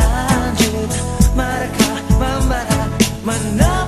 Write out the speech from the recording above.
berlanjut Mereka membara menolak